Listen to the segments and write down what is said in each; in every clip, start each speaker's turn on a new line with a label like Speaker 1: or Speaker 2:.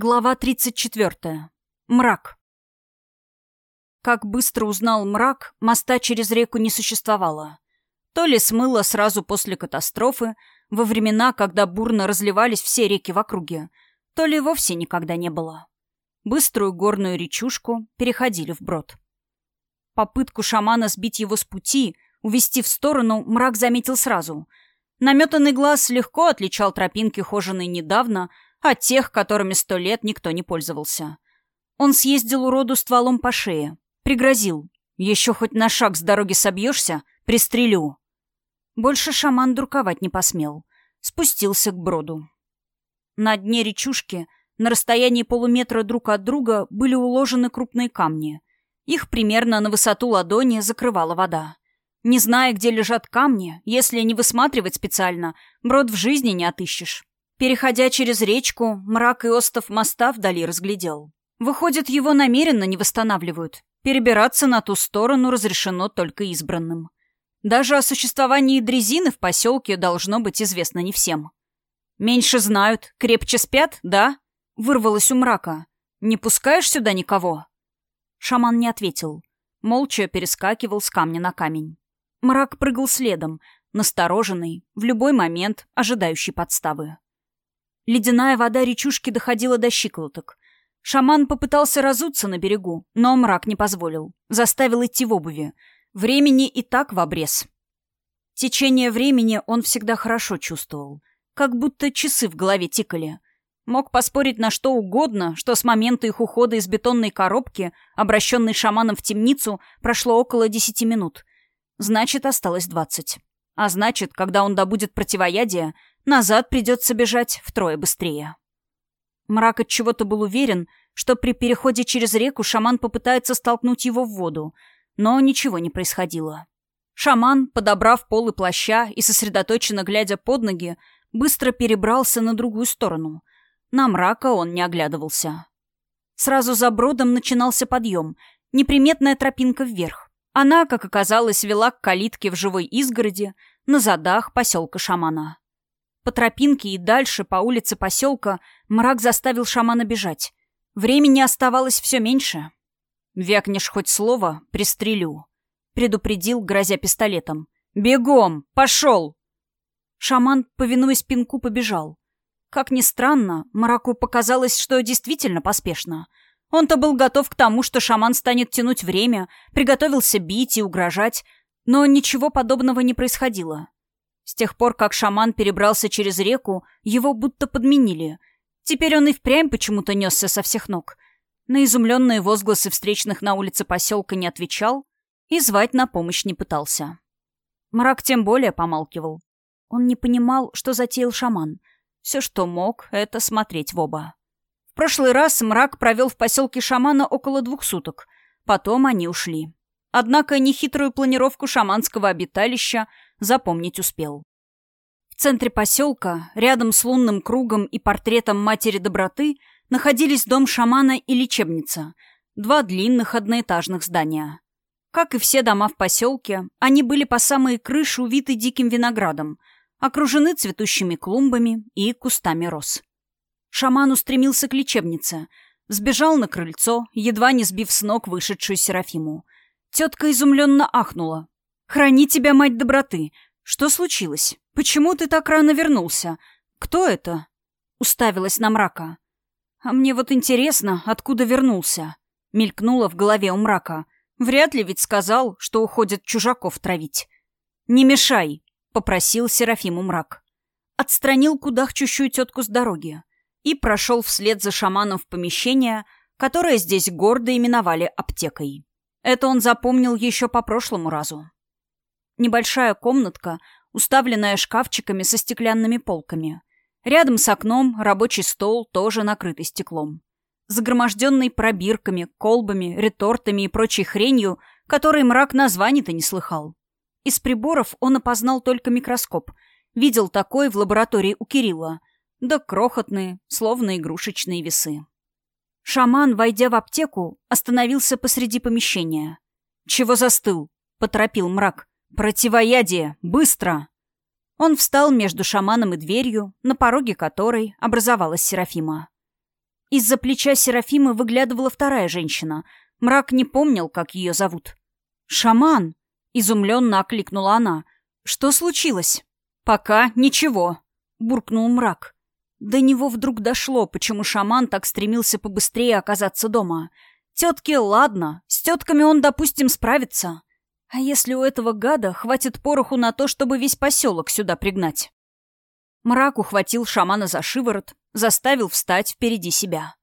Speaker 1: Глава 34. Мрак. Как быстро узнал мрак, моста через реку не существовало. То ли смыло сразу после катастрофы, во времена, когда бурно разливались все реки в округе, то ли вовсе никогда не было. Быструю горную речушку переходили вброд. Попытку шамана сбить его с пути, увести в сторону, мрак заметил сразу. Наметанный глаз легко отличал тропинки, хоженые недавно, а тех, которыми сто лет никто не пользовался. Он съездил уроду стволом по шее, пригрозил. «Еще хоть на шаг с дороги собьешься, пристрелю». Больше шаман дурковать не посмел. Спустился к броду. На дне речушки, на расстоянии полуметра друг от друга, были уложены крупные камни. Их примерно на высоту ладони закрывала вода. Не зная, где лежат камни, если не высматривать специально, брод в жизни не отыщешь. Переходя через речку, мрак и остов моста вдали разглядел. Выходит, его намеренно не восстанавливают. Перебираться на ту сторону разрешено только избранным. Даже о существовании дрезины в поселке должно быть известно не всем. «Меньше знают, крепче спят, да?» — вырвалось у мрака. «Не пускаешь сюда никого?» Шаман не ответил. Молча перескакивал с камня на камень. Мрак прыгал следом, настороженный, в любой момент ожидающий подставы. Ледяная вода речушки доходила до щиколоток. Шаман попытался разуться на берегу, но мрак не позволил. Заставил идти в обуви. Времени и так в обрез. Течение времени он всегда хорошо чувствовал. Как будто часы в голове тикали. Мог поспорить на что угодно, что с момента их ухода из бетонной коробки, обращенной шаманом в темницу, прошло около десяти минут. Значит, осталось двадцать. А значит, когда он добудет противоядие, назад придется бежать втрое быстрее. Мрак от чего-то был уверен, что при переходе через реку шаман попытается столкнуть его в воду, но ничего не происходило. Шаман, подобрав полы плаща и сосредоточенно глядя под ноги, быстро перебрался на другую сторону. На мрака он не оглядывался. Сразу за бродом начинался подъем, неприметная тропинка вверх. Она, как оказалось, вела к калитке в живой изгороди на задах поселка шамана. По тропинке и дальше, по улице поселка, мрак заставил шамана бежать. Времени оставалось все меньше. «Вякнешь хоть слово, пристрелю», — предупредил, грозя пистолетом. «Бегом! Пошел!» Шаман, повинуясь пинку, побежал. Как ни странно, Мараку показалось, что действительно поспешно. Он-то был готов к тому, что шаман станет тянуть время, приготовился бить и угрожать, но ничего подобного не происходило. С тех пор, как шаман перебрался через реку, его будто подменили. Теперь он и впрямь почему-то несся со всех ног. На изумленные возгласы встречных на улице поселка не отвечал и звать на помощь не пытался. Мрак тем более помалкивал. Он не понимал, что затеял шаман. Все, что мог, это смотреть в оба. В прошлый раз мрак провел в поселке шамана около двух суток. Потом они ушли. Однако нехитрую планировку шаманского обиталища запомнить успел. В центре поселка, рядом с лунным кругом и портретом матери доброты, находились дом шамана и лечебница, два длинных одноэтажных здания. Как и все дома в поселке, они были по самые крыши увиты диким виноградом, окружены цветущими клумбами и кустами роз. Шаман устремился к лечебнице, сбежал на крыльцо, едва не сбив с ног вышедшую Серафиму. Тетка изумленно ахнула, «Храни тебя, мать доброты! Что случилось? Почему ты так рано вернулся? Кто это?» Уставилась на мрака. «А мне вот интересно, откуда вернулся?» Мелькнула в голове у мрака. Вряд ли ведь сказал, что уходит чужаков травить. «Не мешай!» — попросил Серафиму мрак. Отстранил кудахчущую тетку с дороги и прошел вслед за шаманом в помещение, которое здесь гордо именовали аптекой. Это он запомнил еще по прошлому разу. Небольшая комнатка, уставленная шкафчиками со стеклянными полками. Рядом с окном рабочий стол, тоже накрытый стеклом. Загроможденный пробирками, колбами, ретортами и прочей хренью, которой мрак названий-то не слыхал. Из приборов он опознал только микроскоп. Видел такой в лаборатории у Кирилла. Да крохотные, словно игрушечные весы. Шаман, войдя в аптеку, остановился посреди помещения. «Чего застыл?» — поторопил мрак. «Противоядие! Быстро!» Он встал между шаманом и дверью, на пороге которой образовалась Серафима. Из-за плеча Серафимы выглядывала вторая женщина. Мрак не помнил, как ее зовут. «Шаман!» — изумленно окликнула она. «Что случилось?» «Пока ничего», — буркнул мрак. До него вдруг дошло, почему шаман так стремился побыстрее оказаться дома. Тетки, ладно, с тетками он, допустим, справится. А если у этого гада хватит пороху на то, чтобы весь поселок сюда пригнать? Мрак ухватил шамана за шиворот, заставил встать впереди себя.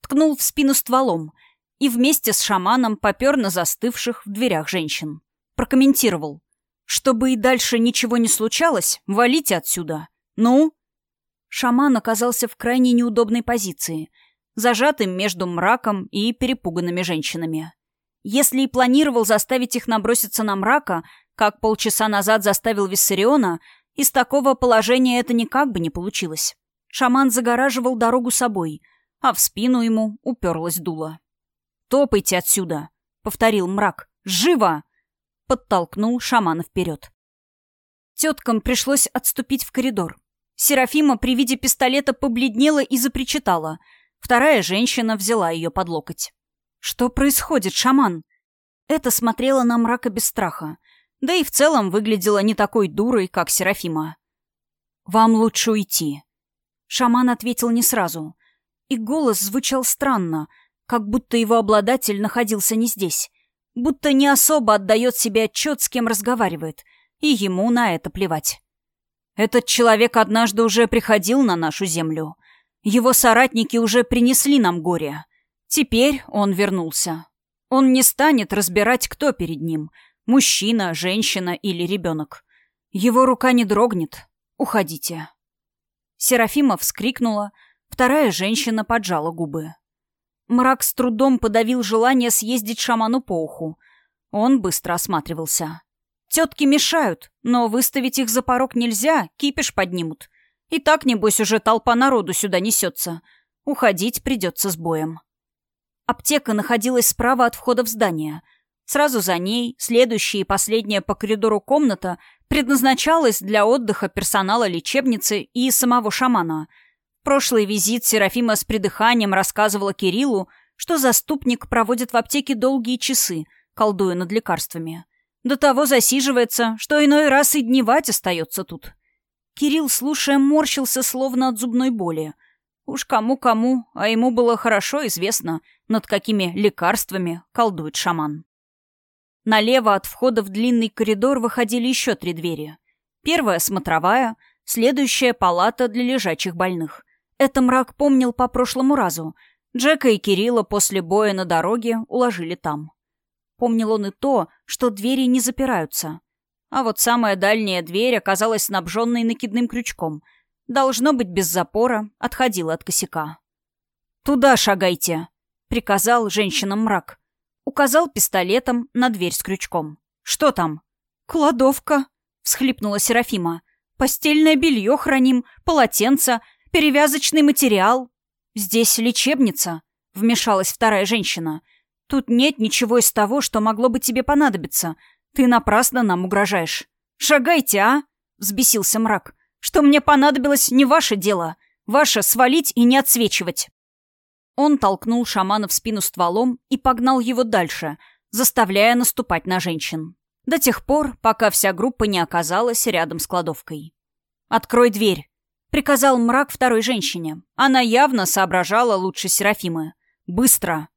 Speaker 1: Ткнул в спину стволом и вместе с шаманом попер на застывших в дверях женщин. Прокомментировал. «Чтобы и дальше ничего не случалось, валите отсюда. Ну?» Шаман оказался в крайне неудобной позиции, зажатым между мраком и перепуганными женщинами. Если и планировал заставить их наброситься на мрака, как полчаса назад заставил Виссариона, из такого положения это никак бы не получилось. Шаман загораживал дорогу собой, а в спину ему уперлась дуло. «Топайте отсюда!» — повторил мрак. «Живо!» — подтолкнул шамана вперед. Теткам пришлось отступить в коридор. Серафима при виде пистолета побледнела и запричитала. Вторая женщина взяла ее под локоть. «Что происходит, шаман?» Это смотрела на мрака без страха. Да и в целом выглядела не такой дурой, как Серафима. «Вам лучше уйти». Шаман ответил не сразу. И голос звучал странно, как будто его обладатель находился не здесь. Будто не особо отдает себе отчет, с кем разговаривает. И ему на это плевать. Этот человек однажды уже приходил на нашу землю. Его соратники уже принесли нам горе. Теперь он вернулся. Он не станет разбирать, кто перед ним — мужчина, женщина или ребенок. Его рука не дрогнет. Уходите. Серафима вскрикнула, вторая женщина поджала губы. Мрак с трудом подавил желание съездить шаману по уху. Он быстро осматривался. Тетки мешают, но выставить их за порог нельзя, кипиш поднимут. И так, небось, уже толпа народу сюда несется. Уходить придется с боем. Аптека находилась справа от входа в здание. Сразу за ней, следующая и последняя по коридору комната предназначалась для отдыха персонала лечебницы и самого шамана. прошлый визит Серафима с придыханием рассказывала Кириллу, что заступник проводит в аптеке долгие часы, колдуя над лекарствами. До того засиживается, что иной раз и дневать остается тут. Кирилл, слушая, морщился, словно от зубной боли. Уж кому-кому, а ему было хорошо известно, над какими лекарствами колдует шаман. Налево от входа в длинный коридор выходили еще три двери. Первая — смотровая, следующая — палата для лежачих больных. Это мрак помнил по прошлому разу. Джека и Кирилла после боя на дороге уложили там. Помнил он и то, что двери не запираются. А вот самая дальняя дверь оказалась снабженной накидным крючком. Должно быть без запора, отходила от косяка. «Туда шагайте!» — приказал женщинам мрак. Указал пистолетом на дверь с крючком. «Что там?» «Кладовка!» — всхлипнула Серафима. «Постельное белье храним, полотенце, перевязочный материал». «Здесь лечебница», — вмешалась вторая женщина. Тут нет ничего из того, что могло бы тебе понадобиться. Ты напрасно нам угрожаешь. Шагайте, а? Взбесился мрак. Что мне понадобилось, не ваше дело. Ваше свалить и не отсвечивать. Он толкнул шамана в спину стволом и погнал его дальше, заставляя наступать на женщин. До тех пор, пока вся группа не оказалась рядом с кладовкой. «Открой дверь», — приказал мрак второй женщине. Она явно соображала лучше Серафимы. «Быстро!»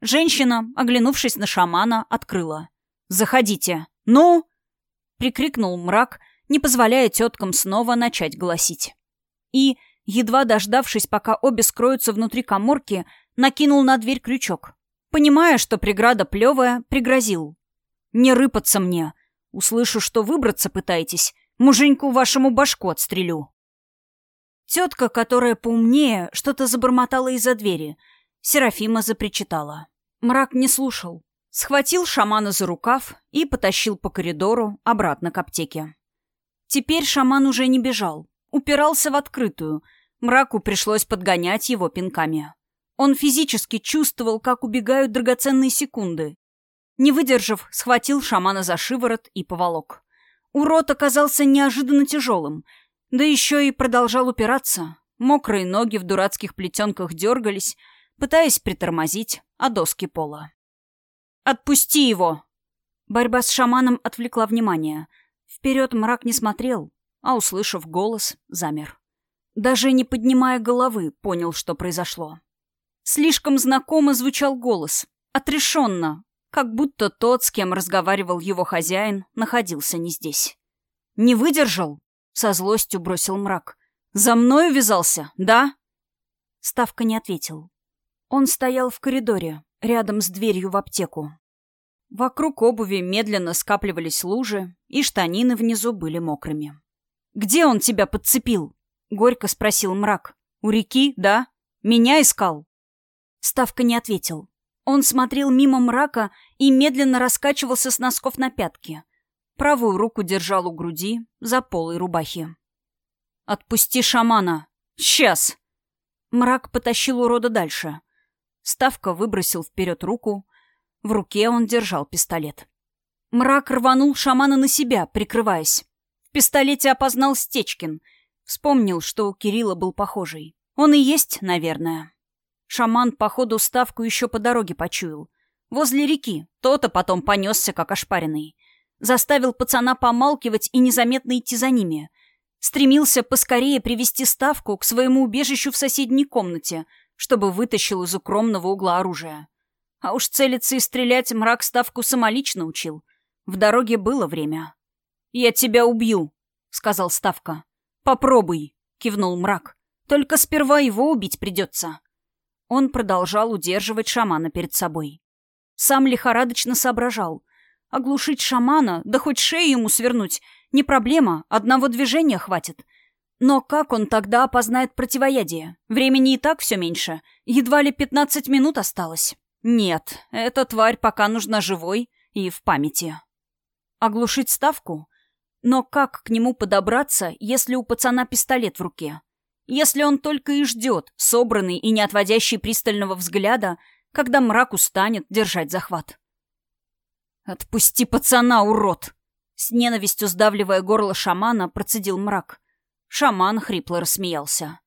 Speaker 1: Женщина, оглянувшись на шамана, открыла. «Заходите!» «Ну?» — прикрикнул мрак, не позволяя теткам снова начать голосить. И, едва дождавшись, пока обе скроются внутри коморки, накинул на дверь крючок. Понимая, что преграда плевая, пригрозил. «Не рыпаться мне! Услышу, что выбраться пытаетесь, муженьку вашему башку отстрелю!» Тетка, которая поумнее, что-то забормотала из-за двери. Серафима запричитала. Мрак не слушал. Схватил шамана за рукав и потащил по коридору обратно к аптеке. Теперь шаман уже не бежал. Упирался в открытую. Мраку пришлось подгонять его пинками. Он физически чувствовал, как убегают драгоценные секунды. Не выдержав, схватил шамана за шиворот и поволок. Урод оказался неожиданно тяжелым, да еще и продолжал упираться. Мокрые ноги в дурацких плетенках дергались, пытаясь притормозить о доски пола. «Отпусти его!» Борьба с шаманом отвлекла внимание. Вперед мрак не смотрел, а, услышав голос, замер. Даже не поднимая головы, понял, что произошло. Слишком знакомо звучал голос, отрешенно, как будто тот, с кем разговаривал его хозяин, находился не здесь. «Не выдержал?» — со злостью бросил мрак. «За мной увязался, да?» Ставка не ответил. Он стоял в коридоре, рядом с дверью в аптеку. Вокруг обуви медленно скапливались лужи, и штанины внизу были мокрыми. «Где он тебя подцепил?» — горько спросил мрак. «У реки, да? Меня искал?» Ставка не ответил. Он смотрел мимо мрака и медленно раскачивался с носков на пятки. Правую руку держал у груди, за полой рубахи. «Отпусти шамана! Сейчас!» Мрак потащил урода дальше. Ставка выбросил вперед руку. В руке он держал пистолет. Мрак рванул шамана на себя, прикрываясь. В пистолете опознал Стечкин. Вспомнил, что у Кирилла был похожий. Он и есть, наверное. Шаман, походу, ставку еще по дороге почуял. Возле реки. То-то потом понесся, как ошпаренный. Заставил пацана помалкивать и незаметно идти за ними. Стремился поскорее привести ставку к своему убежищу в соседней комнате, чтобы вытащил из укромного угла оружие. А уж целиться и стрелять мрак ставку самолично учил. В дороге было время. «Я тебя убью», — сказал Ставка. «Попробуй», — кивнул мрак. «Только сперва его убить придется». Он продолжал удерживать шамана перед собой. Сам лихорадочно соображал. Оглушить шамана, да хоть шею ему свернуть, не проблема, одного движения хватит. Но как он тогда опознает противоядие? Времени и так все меньше. Едва ли пятнадцать минут осталось. Нет, эта тварь пока нужна живой и в памяти. Оглушить ставку? Но как к нему подобраться, если у пацана пистолет в руке? Если он только и ждет, собранный и не отводящий пристального взгляда, когда мрак устанет держать захват. «Отпусти пацана, урод!» С ненавистью сдавливая горло шамана, процедил мрак. Шаман хрипло рассмеялся.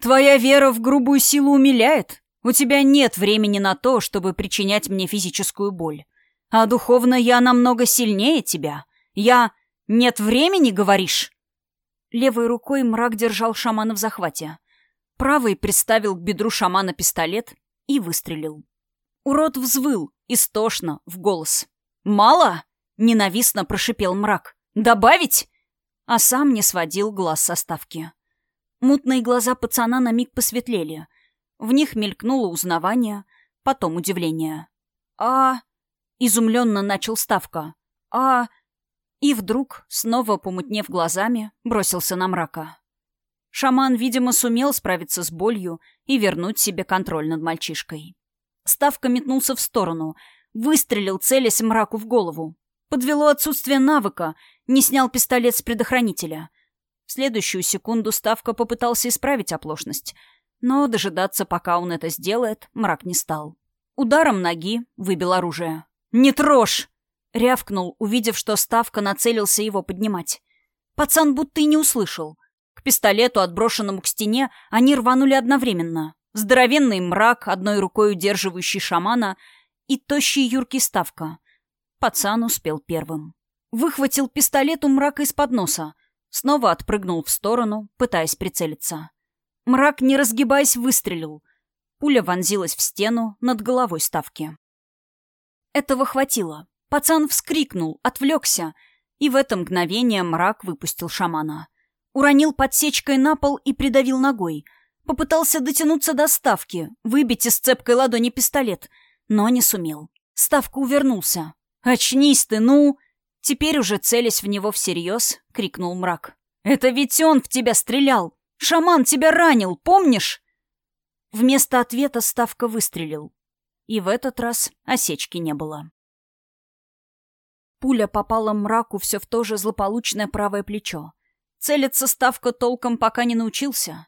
Speaker 1: «Твоя вера в грубую силу умиляет. У тебя нет времени на то, чтобы причинять мне физическую боль. А духовно я намного сильнее тебя. Я... Нет времени, говоришь?» Левой рукой мрак держал шамана в захвате. Правой приставил к бедру шамана пистолет и выстрелил. Урод взвыл, истошно, в голос. «Мало?» — ненавистно прошипел мрак. «Добавить?» А сам не сводил глаз со ставки. Мутные глаза пацана на миг посветлели. В них мелькнуло узнавание, потом удивление. «А...» — изумленно начал ставка. «А...» И вдруг, снова помутнев глазами, бросился на мрака. Шаман, видимо, сумел справиться с болью и вернуть себе контроль над мальчишкой. Ставка метнулся в сторону, выстрелил, целясь мраку в голову. Подвело отсутствие навыка, не снял пистолет с предохранителя. В следующую секунду Ставка попытался исправить оплошность, но дожидаться, пока он это сделает, мрак не стал. Ударом ноги выбил оружие. «Не трожь!» Рявкнул, увидев, что Ставка нацелился его поднимать. Пацан будто и не услышал. К пистолету, отброшенному к стене, они рванули одновременно. Здоровенный мрак, одной рукой удерживающий шамана, и тощий юркий Ставка. Пацан успел первым. Выхватил пистолет у мрака из-под носа. Снова отпрыгнул в сторону, пытаясь прицелиться. Мрак, не разгибаясь, выстрелил. Пуля вонзилась в стену над головой Ставки. Этого хватило. Пацан вскрикнул, отвлекся, и в это мгновение мрак выпустил шамана. Уронил подсечкой на пол и придавил ногой. Попытался дотянуться до ставки, выбить из цепкой ладони пистолет, но не сумел. Ставка увернулся. «Очнись ты, ну!» Теперь уже целясь в него всерьез, крикнул мрак. «Это ведь он в тебя стрелял! Шаман тебя ранил, помнишь?» Вместо ответа Ставка выстрелил. И в этот раз осечки не было. Пуля попала мраку все в то же злополучное правое плечо. Целиться ставка толком пока не научился.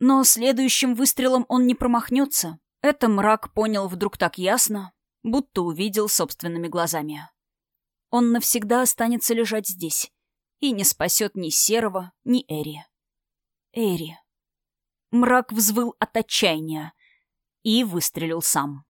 Speaker 1: Но следующим выстрелом он не промахнется. Это мрак понял вдруг так ясно, будто увидел собственными глазами. Он навсегда останется лежать здесь и не спасет ни Серого, ни Эри. Эри. Мрак взвыл от отчаяния и выстрелил сам.